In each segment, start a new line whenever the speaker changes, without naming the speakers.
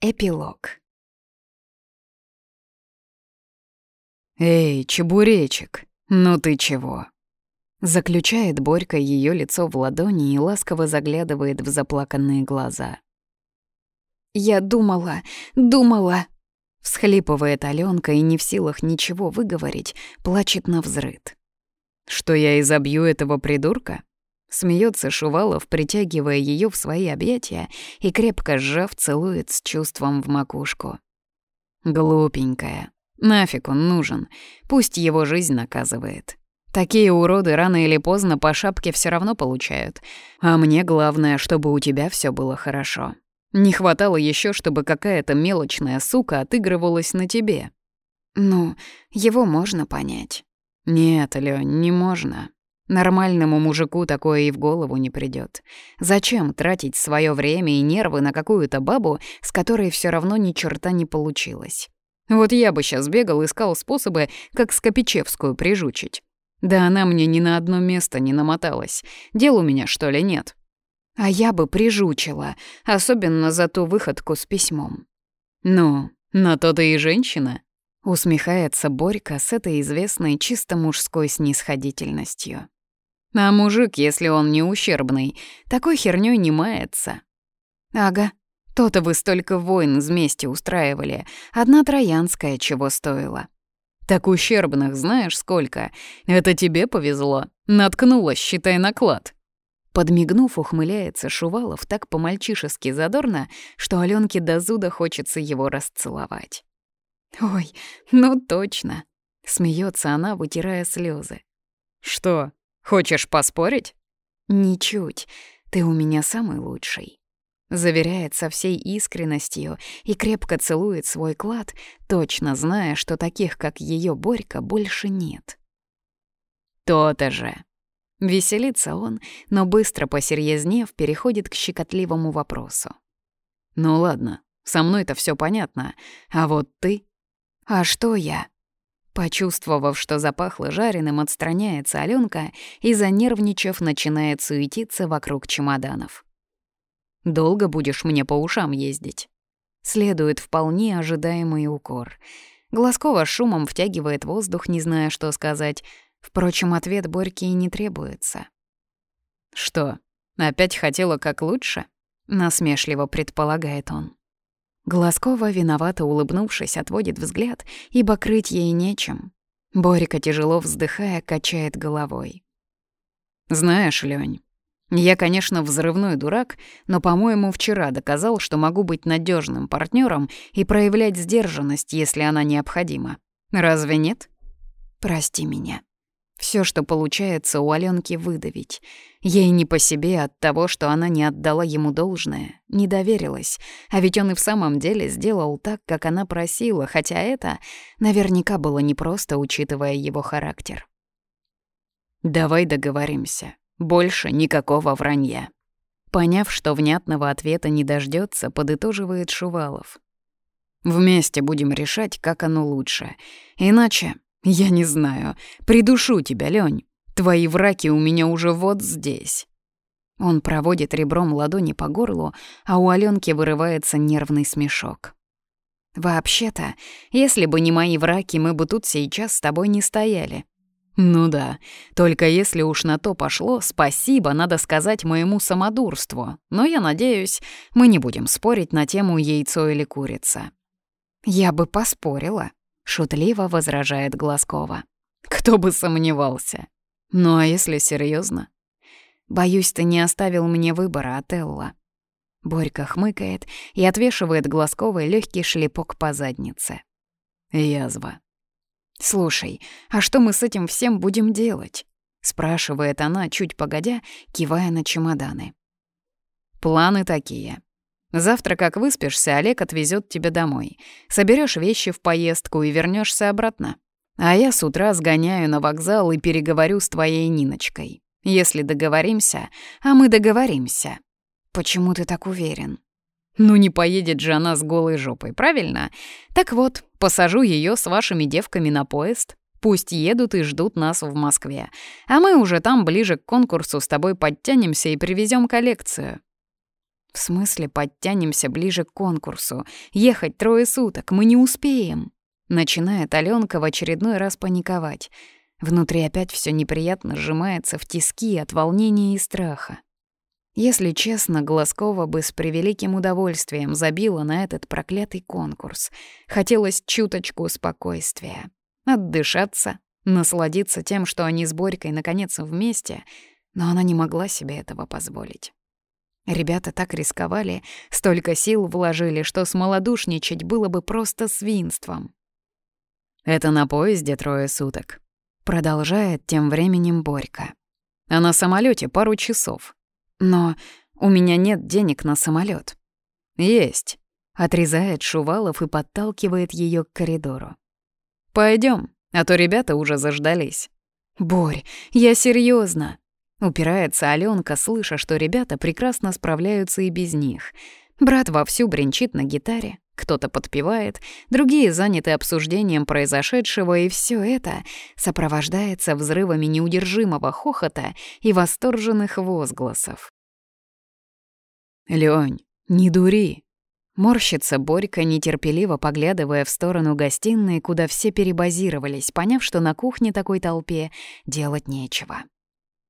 Эпилог.
«Эй, чебуречек, ну ты чего?» Заключает Борька ее лицо в ладони и ласково заглядывает в заплаканные глаза.
«Я думала, думала...»
Всхлипывает Алёнка и не в силах ничего выговорить, плачет на взрыд. «Что я изобью этого придурка?» Смеется Шувалов, притягивая ее в свои объятия и, крепко сжав, целует с чувством в макушку. Глупенькая. Нафиг он нужен. Пусть его жизнь наказывает. Такие уроды рано или поздно по шапке все равно получают. А мне главное, чтобы у тебя все было хорошо. Не хватало еще, чтобы какая-то мелочная сука отыгрывалась на тебе.
Ну, его можно понять.
Нет, Лёнь, не можно. Нормальному мужику такое и в голову не придет. Зачем тратить свое время и нервы на какую-то бабу, с которой все равно ни черта не получилось? Вот я бы сейчас бегал, искал способы, как Скопичевскую прижучить. Да она мне ни на одно место не намоталась. Дел у меня, что ли, нет?
А я бы прижучила, особенно за ту выходку с письмом.
Ну, на то ты и женщина. Усмехается Борька с этой известной чисто мужской снисходительностью. А мужик, если он не ущербный, такой хернёй не мается.
Ага, то-то вы столько войн вместе устраивали. Одна троянская чего стоила.
Так ущербных знаешь сколько? Это тебе повезло. Наткнулась, считай, наклад. Подмигнув, ухмыляется Шувалов так по-мальчишески задорно, что Алёнке до зуда хочется его расцеловать.
«Ой, ну точно!» — смеется она, вытирая слезы.
«Что, Хочешь поспорить?»
«Ничуть. Ты у меня самый лучший». Заверяет со всей искренностью и крепко целует свой клад, точно зная, что таких, как ее Борька, больше нет.
«То-то же!» Веселится он, но быстро посерьезнев переходит к щекотливому вопросу. «Ну ладно, со мной-то все понятно, а вот ты...»
«А что я?»
Почувствовав, что запахло жареным, отстраняется Алёнка и, занервничав, начинает суетиться вокруг чемоданов. «Долго будешь мне по ушам ездить?» Следует вполне ожидаемый укор. Глазкова шумом втягивает воздух, не зная, что сказать. Впрочем, ответ Борьке и не требуется. «Что, опять хотела как лучше?» — насмешливо предполагает он. Глазкова, виновато улыбнувшись, отводит взгляд, ибо крыть ей нечем. Борика, тяжело вздыхая, качает головой. «Знаешь, Лёнь, я, конечно, взрывной дурак, но, по-моему, вчера доказал, что могу быть надежным партнером и проявлять сдержанность, если она необходима. Разве нет? Прости меня. Все, что получается у Аленки выдавить. Ей не по себе от того, что она не отдала ему должное, не доверилась. А ведь он и в самом деле сделал так, как она просила, хотя это наверняка было непросто, учитывая его характер. «Давай договоримся. Больше никакого вранья». Поняв, что внятного ответа не дождется, подытоживает Шувалов. «Вместе будем решать, как оно лучше. Иначе я не знаю. Придушу тебя, Лёнь. Твои враки у меня уже вот здесь. Он проводит ребром ладони по горлу, а у Алёнки вырывается нервный смешок. «Вообще-то, если бы не мои враки, мы бы тут сейчас с тобой не стояли». «Ну да, только если уж на то пошло, спасибо надо сказать моему самодурству, но я надеюсь, мы не будем спорить на тему яйцо или курица».
«Я бы поспорила», шутливо возражает Глазкова.
Кто бы сомневался. Ну а если серьезно?
Боюсь, ты не оставил мне выбора, Отелло. Борька хмыкает и отвешивает Глазковой легкий шлепок по заднице.
Язва.
«Слушай, а что мы с этим всем будем делать?» — спрашивает она, чуть погодя, кивая на чемоданы.
«Планы такие. Завтра, как выспишься, Олег отвезет тебя домой. Соберешь вещи в поездку и вернешься обратно. А я с утра сгоняю на вокзал и переговорю с твоей Ниночкой. Если договоримся, а мы договоримся.
Почему ты так уверен?
Ну не поедет же она с голой жопой, правильно? Так вот, посажу ее с вашими девками на поезд. Пусть едут и ждут нас в Москве. А мы уже там ближе к конкурсу с тобой подтянемся и привезем коллекцию.
«В смысле подтянемся ближе к конкурсу? Ехать трое суток, мы не успеем!» Начинает Алёнка в очередной раз паниковать. Внутри опять все неприятно сжимается в тиски от волнения и страха. Если честно, Глазкова бы с превеликим удовольствием забила на этот проклятый конкурс. Хотелось чуточку спокойствия. Отдышаться, насладиться тем, что они с Борькой наконец вместе, но она не могла себе этого позволить. Ребята так рисковали, столько сил вложили, что смолодушничать было бы просто свинством. «Это на поезде трое суток», — продолжает тем временем Борька. «А на самолете пару часов. Но у меня нет денег на самолет. Есть. Отрезает Шувалов и подталкивает ее к коридору. Пойдем, а то ребята уже заждались. Борь, я серьезно. Упирается Аленка, слыша, что ребята прекрасно справляются и без них. Брат вовсю бренчит на гитаре, кто-то подпевает, другие заняты обсуждением произошедшего, и все это сопровождается взрывами неудержимого хохота и восторженных возгласов. «Лёнь, не дури!» Морщится Борька, нетерпеливо поглядывая в сторону гостиной, куда все перебазировались, поняв, что на кухне такой толпе делать нечего.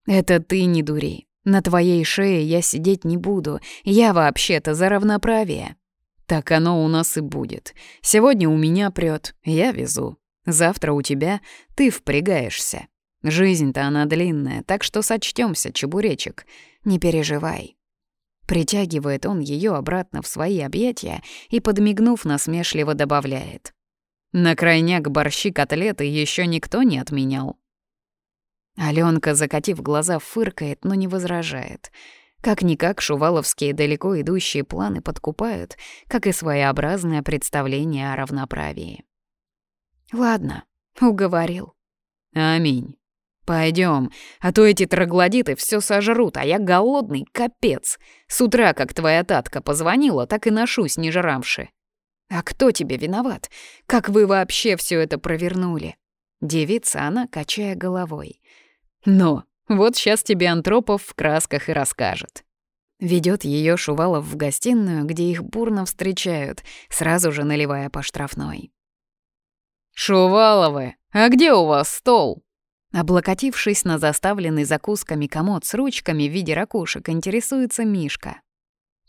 «Это ты не дури. На твоей шее я сидеть не буду. Я вообще-то за равноправие. Так оно у нас и будет. Сегодня у меня прёт, я везу. Завтра у тебя ты впрягаешься. Жизнь-то она длинная, так что сочтёмся, чебуречек. Не переживай. Притягивает он ее обратно в свои объятия и, подмигнув, насмешливо добавляет. На крайняк борщи котлеты еще никто не отменял. Аленка, закатив глаза, фыркает, но не возражает — как-никак шуваловские далеко идущие планы подкупают, как и своеобразное представление о равноправии. Ладно, уговорил. Аминь. Пойдем, а то эти троглодиты все сожрут, а я голодный, капец. С утра, как твоя татка позвонила, так и ношусь, не жрамши. А кто тебе виноват? Как вы вообще все это провернули? Девица она, качая головой. Но вот сейчас тебе Антропов в красках и расскажет. Ведет ее Шувалов в гостиную, где их бурно встречают, сразу же наливая по штрафной. «Шуваловы, а где у вас стол?» Облокотившись на заставленный закусками комод с ручками в виде ракушек, интересуется Мишка.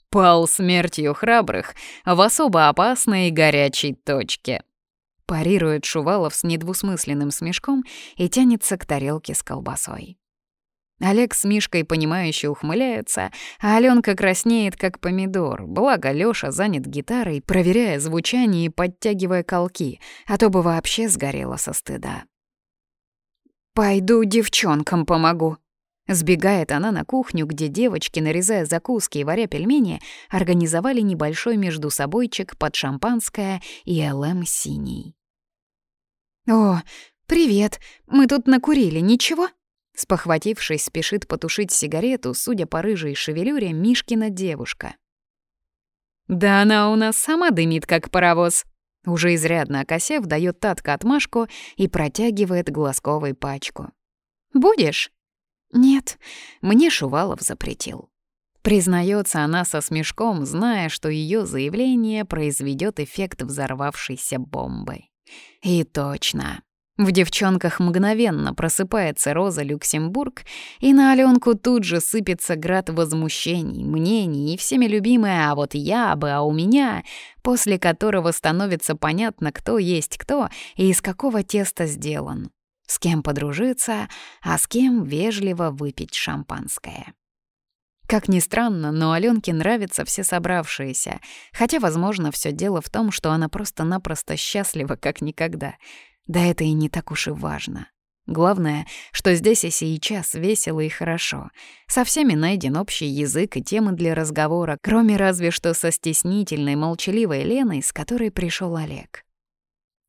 «Пал смертью храбрых в особо опасной и горячей точке», парирует Шувалов с недвусмысленным смешком и тянется к тарелке с колбасой. Олег с Мишкой, понимающе ухмыляются, а Аленка краснеет, как помидор, благо Лёша занят гитарой, проверяя звучание и подтягивая колки, а то бы вообще сгорела со стыда. «Пойду девчонкам помогу», Сбегает она на кухню, где девочки, нарезая закуски и варя пельмени, организовали небольшой между собойчик под шампанское и ЛМ синий. «О, привет! Мы тут накурили, ничего?» Спохватившись, спешит потушить сигарету, судя по рыжей шевелюре, Мишкина девушка. «Да она у нас сама дымит, как паровоз!» Уже изрядно окосев, дает Татка отмашку и протягивает глазковой пачку. «Будешь?» «Нет, мне Шувалов запретил». Признается она со смешком, зная, что ее заявление произведет эффект взорвавшейся бомбы. И точно. В девчонках мгновенно просыпается Роза Люксембург, и на Аленку тут же сыпется град возмущений, мнений и всеми любимое «а вот я бы, а у меня», после которого становится понятно, кто есть кто и из какого теста сделан, с кем подружиться, а с кем вежливо выпить шампанское. Как ни странно, но Аленке нравятся все собравшиеся, хотя, возможно, все дело в том, что она просто-напросто счастлива как никогда — да это и не так уж и важно. Главное, что здесь и сейчас весело и хорошо. Со всеми найден общий язык и темы для разговора, кроме разве что со стеснительной, молчаливой Леной, с которой пришел Олег.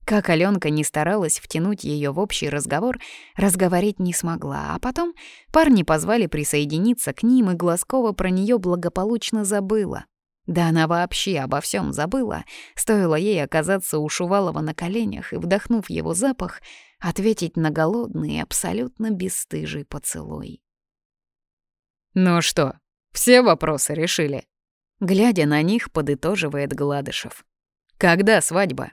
Как Аленка не старалась втянуть ее в общий разговор, разговорить не смогла, а потом парни позвали присоединиться к ним, и Глазкова про нее благополучно забыла. Да она вообще обо всем забыла. Стоило ей оказаться у Шувалова на коленях и, вдохнув его запах, ответить на голодный и абсолютно бесстыжий поцелуй. «Ну что, все вопросы решили?» Глядя на них, подытоживает Гладышев. «Когда свадьба?»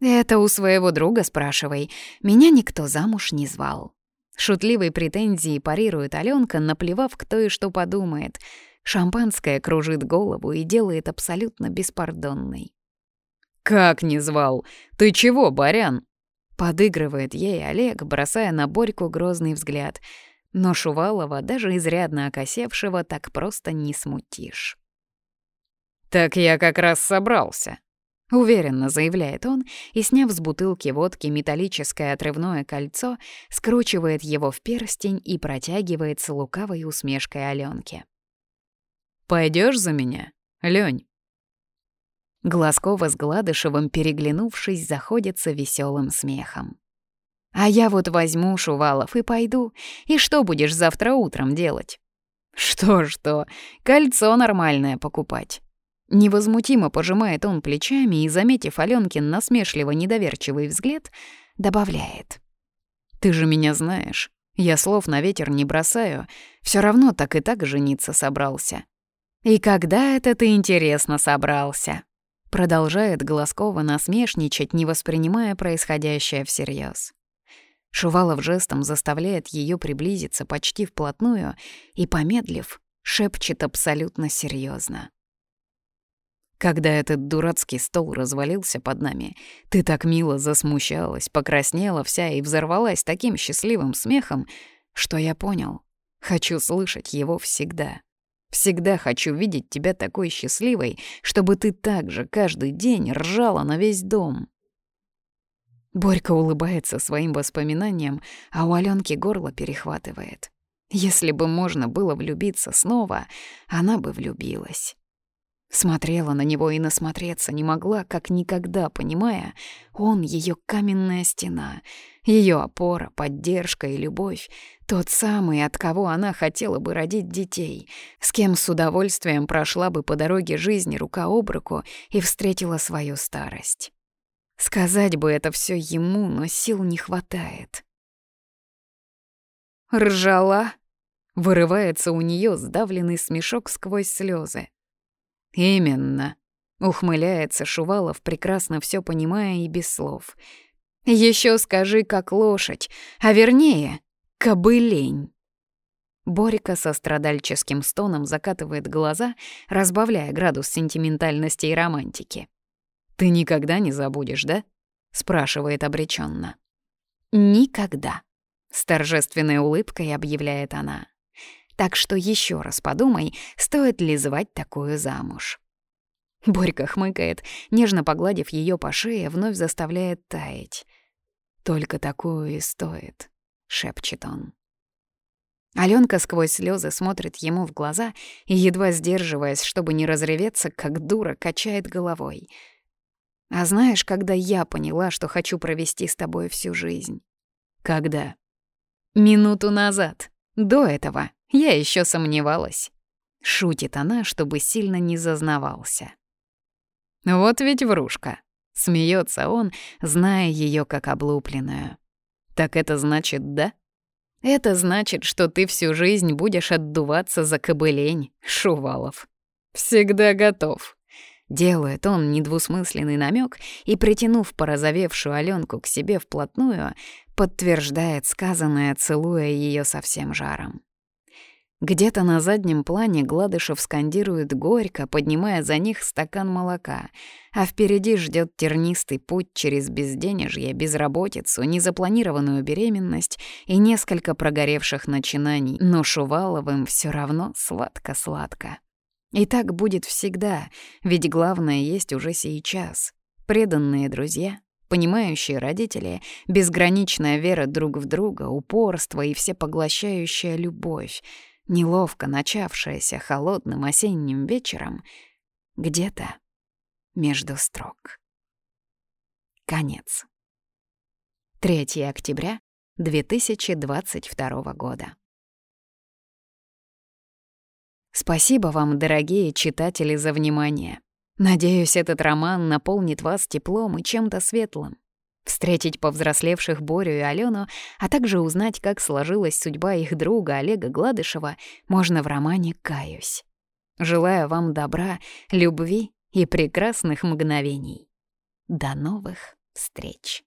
«Это у своего друга спрашивай. Меня никто замуж не звал». Шутливой претензии парирует Алёнка, наплевав, кто и что подумает. Шампанское кружит голову и делает абсолютно беспардонной.
«Как не звал? Ты чего, барян?»
Подыгрывает ей Олег, бросая на Борьку грозный взгляд. Но Шувалова, даже изрядно окосевшего, так просто не смутишь.
«Так я как раз собрался», —
уверенно заявляет он и, сняв с бутылки водки металлическое отрывное кольцо, скручивает его в перстень и протягивает с лукавой усмешкой Алёнке.
Пойдешь за меня, Лёнь?»
Глазкова с Гладышевым, переглянувшись, заходятся веселым смехом. «А я вот возьму Шувалов и пойду. И что будешь завтра утром делать?» «Что-что, кольцо нормальное покупать». Невозмутимо пожимает он плечами и, заметив Алёнкин насмешливо недоверчивый взгляд, добавляет. «Ты же меня знаешь. Я слов на ветер не бросаю. Все равно так и так жениться собрался». «И когда это ты, интересно, собрался?» Продолжает Глазкова насмешничать, не воспринимая происходящее всерьез. Шувалов жестом заставляет ее приблизиться почти вплотную и, помедлив, шепчет абсолютно серьезно. Когда этот дурацкий стол развалился под нами, ты так мило засмущалась, покраснела вся и взорвалась таким счастливым смехом, что я понял, хочу слышать его всегда. Всегда хочу видеть тебя такой счастливой, чтобы ты так же каждый день ржала на весь дом. Борька улыбается своим воспоминаниям, а у Алёнки горло перехватывает. Если бы можно было влюбиться снова, она бы влюбилась. Смотрела на него и насмотреться не могла, как никогда, понимая, он — ее каменная стена, ее опора, поддержка и любовь, тот самый, от кого она хотела бы родить детей, с кем с удовольствием прошла бы по дороге жизни рука об руку и встретила свою старость. Сказать бы это все ему, но сил не хватает. «Ржала?» — вырывается у нее сдавленный смешок сквозь слезы. «Именно», — ухмыляется Шувалов, прекрасно все понимая и без слов. Еще скажи, как лошадь, а вернее, кобылень». Борика со страдальческим стоном закатывает глаза, разбавляя градус сентиментальности и романтики. «Ты никогда не забудешь, да?» — спрашивает обреченно. «Никогда», — с торжественной улыбкой объявляет она. Так что еще раз подумай, стоит ли звать такую замуж. Борька хмыкает, нежно погладив ее по шее, вновь заставляет таять. «Только такую и стоит», — шепчет он. Аленка сквозь слезы смотрит ему в глаза и, едва сдерживаясь, чтобы не разреветься, как дура, качает головой. «А знаешь, когда я поняла, что хочу провести с тобой всю жизнь?» «Когда?» «Минуту назад. До этого я еще сомневалась. Шутит она, чтобы сильно не зазнавался. Вот ведь врушка. Смеется он, зная ее как облупленную. Так это значит да? Это значит, что ты всю жизнь будешь отдуваться за кобылень, Шувалов. Всегда готов. Делает он недвусмысленный намек и, притянув порозовевшую Аленку к себе вплотную, подтверждает сказанное, целуя ее со всем жаром. Где-то на заднем плане Гладышев скандирует горько, поднимая за них стакан молока, а впереди ждет тернистый путь через безденежье, безработицу, незапланированную беременность и несколько прогоревших начинаний, но Шуваловым все равно сладко-сладко. И так будет всегда, ведь главное есть уже сейчас. Преданные друзья, понимающие родители, безграничная вера друг в друга, упорство и всепоглощающая любовь — неловко начавшаяся холодным осенним вечером, где-то между строк. Конец. 3 октября 2022 года. Спасибо вам, дорогие читатели, за внимание. Надеюсь, этот роман наполнит вас теплом и чем-то светлым. Встретить повзрослевших Борю и Алену, а также узнать, как сложилась судьба их друга Олега Гладышева, можно в романе «Каюсь». Желаю вам добра, любви и прекрасных мгновений. До новых встреч!